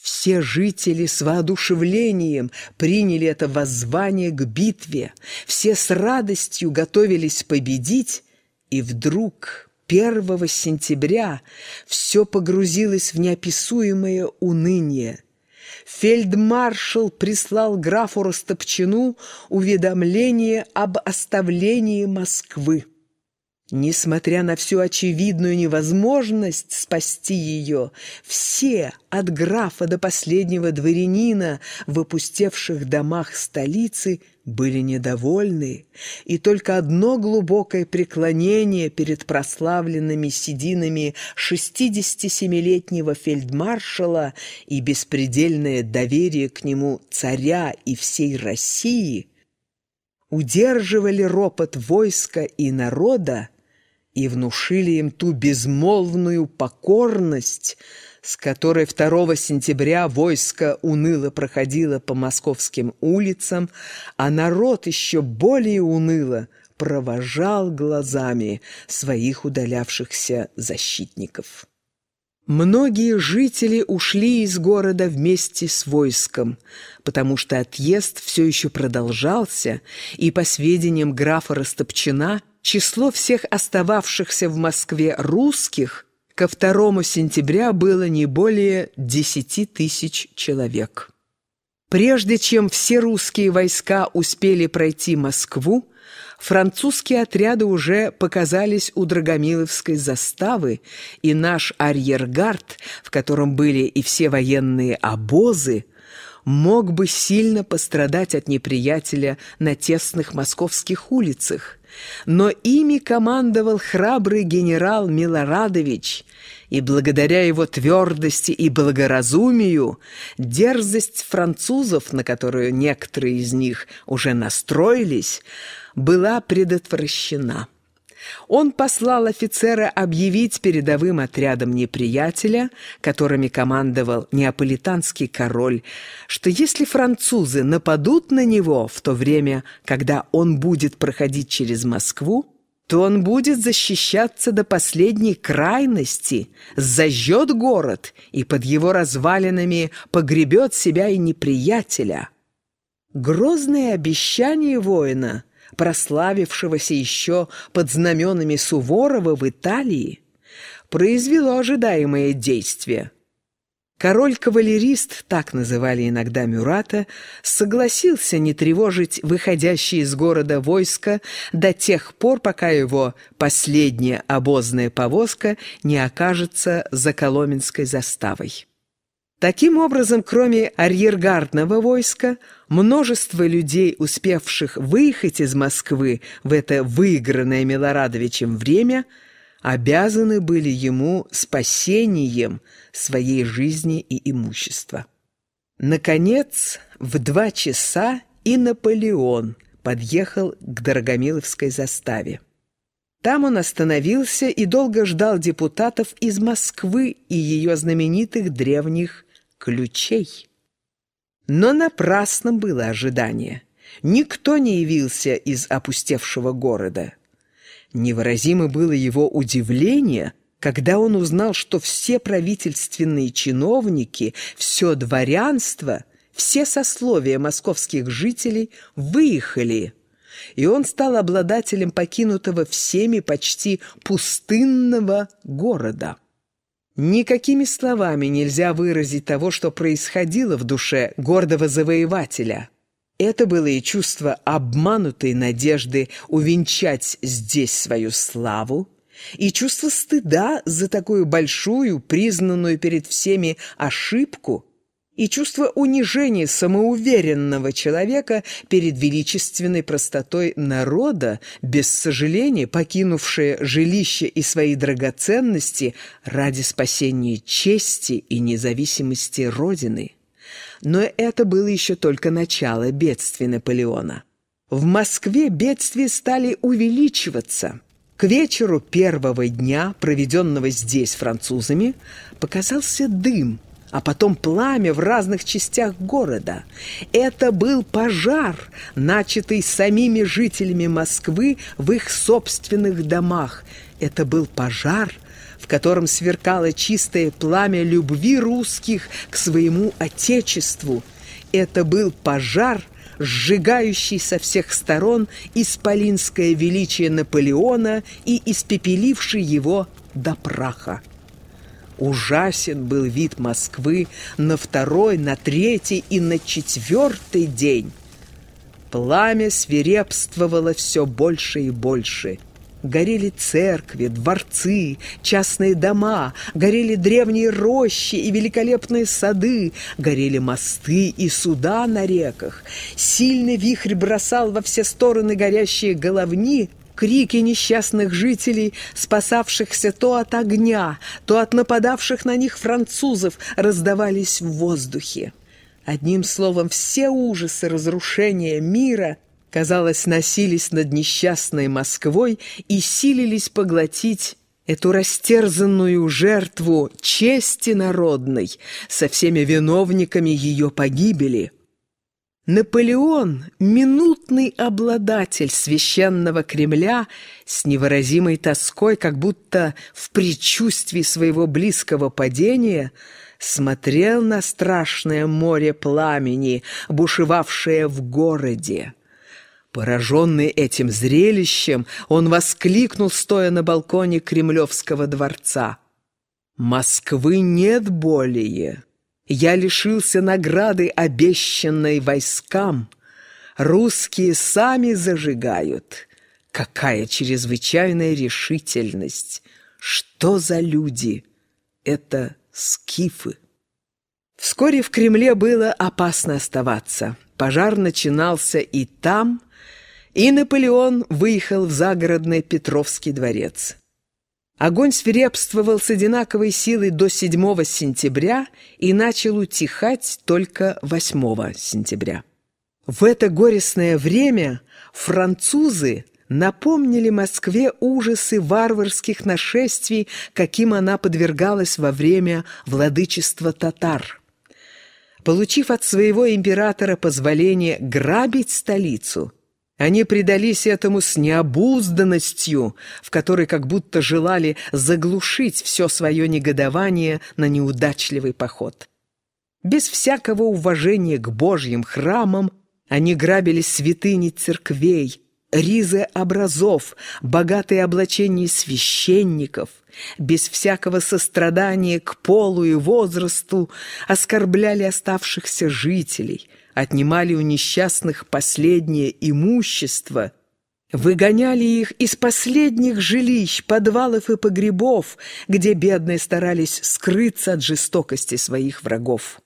Все жители с воодушевлением приняли это воззвание к битве, все с радостью готовились победить, и вдруг 1 сентября все погрузилось в неописуемое уныние. Фельдмаршал прислал графу Ростопчину уведомление об оставлении Москвы. Несмотря на всю очевидную невозможность спасти ее, все, от графа до последнего дворянина, в опустевших домах столицы, были недовольны, и только одно глубокое преклонение перед прославленными сединами 67-летнего фельдмаршала и беспредельное доверие к нему царя и всей России удерживали ропот войска и народа, и внушили им ту безмолвную покорность, с которой 2 сентября войско уныло проходило по московским улицам, а народ еще более уныло провожал глазами своих удалявшихся защитников. Многие жители ушли из города вместе с войском, потому что отъезд все еще продолжался, и, по сведениям графа Растопчина, число всех остававшихся в Москве русских ко 2 сентября было не более 10 тысяч человек. Прежде чем все русские войска успели пройти Москву, французские отряды уже показались у Драгомиловской заставы, и наш арьергард, в котором были и все военные обозы, мог бы сильно пострадать от неприятеля на тесных московских улицах, но ими командовал храбрый генерал Милорадович, и благодаря его твердости и благоразумию дерзость французов, на которую некоторые из них уже настроились, была предотвращена. Он послал офицера объявить передовым отрядам неприятеля, которыми командовал неаполитанский король, что если французы нападут на него в то время, когда он будет проходить через Москву, то он будет защищаться до последней крайности, зажжет город и под его развалинами погребет себя и неприятеля. Грозное обещание воина – прославившегося еще под знаменами Суворова в Италии, произвело ожидаемое действие. Король-кавалерист, так называли иногда Мюрата, согласился не тревожить выходящие из города войска до тех пор, пока его последняя обозная повозка не окажется за Коломенской заставой. Таким образом, кроме арьергардного войска, множество людей, успевших выехать из Москвы в это выигранное Милорадовичем время, обязаны были ему спасением своей жизни и имущества. Наконец, в два часа и Наполеон подъехал к Дорогомиловской заставе. Там он остановился и долго ждал депутатов из Москвы и ее знаменитых древних ключей. Но напрасно было ожидание. Никто не явился из опустевшего города. Невыразимо было его удивление, когда он узнал, что все правительственные чиновники, все дворянство, все сословия московских жителей выехали, и он стал обладателем покинутого всеми почти пустынного города. Никакими словами нельзя выразить того, что происходило в душе гордого завоевателя. Это было и чувство обманутой надежды увенчать здесь свою славу, и чувство стыда за такую большую, признанную перед всеми ошибку – и чувство унижения самоуверенного человека перед величественной простотой народа, без сожаления покинувшее жилище и свои драгоценности ради спасения чести и независимости Родины. Но это было еще только начало бедствия Наполеона. В Москве бедствия стали увеличиваться. К вечеру первого дня, проведенного здесь французами, показался дым – а потом пламя в разных частях города. Это был пожар, начатый самими жителями Москвы в их собственных домах. Это был пожар, в котором сверкало чистое пламя любви русских к своему Отечеству. Это был пожар, сжигающий со всех сторон исполинское величие Наполеона и испепеливший его до праха. Ужасен был вид Москвы на второй, на третий и на четвертый день. Пламя свирепствовало все больше и больше – Горели церкви, дворцы, частные дома, горели древние рощи и великолепные сады, горели мосты и суда на реках. Сильный вихрь бросал во все стороны горящие головни, крики несчастных жителей, спасавшихся то от огня, то от нападавших на них французов, раздавались в воздухе. Одним словом, все ужасы разрушения мира казалось, носились над несчастной Москвой и силились поглотить эту растерзанную жертву чести народной со всеми виновниками ее погибели. Наполеон, минутный обладатель священного Кремля, с невыразимой тоской, как будто в предчувствии своего близкого падения, смотрел на страшное море пламени, бушевавшее в городе. Пораженный этим зрелищем, он воскликнул, стоя на балконе Кремлевского дворца. «Москвы нет более. Я лишился награды, обещанной войскам. Русские сами зажигают. Какая чрезвычайная решительность! Что за люди? Это скифы». Вскоре в Кремле было опасно оставаться. Пожар начинался и там, и Наполеон выехал в загородный Петровский дворец. Огонь свирепствовал с одинаковой силой до 7 сентября и начал утихать только 8 сентября. В это горестное время французы напомнили Москве ужасы варварских нашествий, каким она подвергалась во время владычества татар. Получив от своего императора позволение грабить столицу – они предались этому с необузданностью, в которой как будто желали заглушить все свое негодование на неудачливый поход. Без всякого уважения к Божьим храмам они грабили святыни церквей, ризы образов, богатые облачения священников, без всякого сострадания к полу и возрасту оскорбляли оставшихся жителей – отнимали у несчастных последнее имущество, выгоняли их из последних жилищ, подвалов и погребов, где бедные старались скрыться от жестокости своих врагов.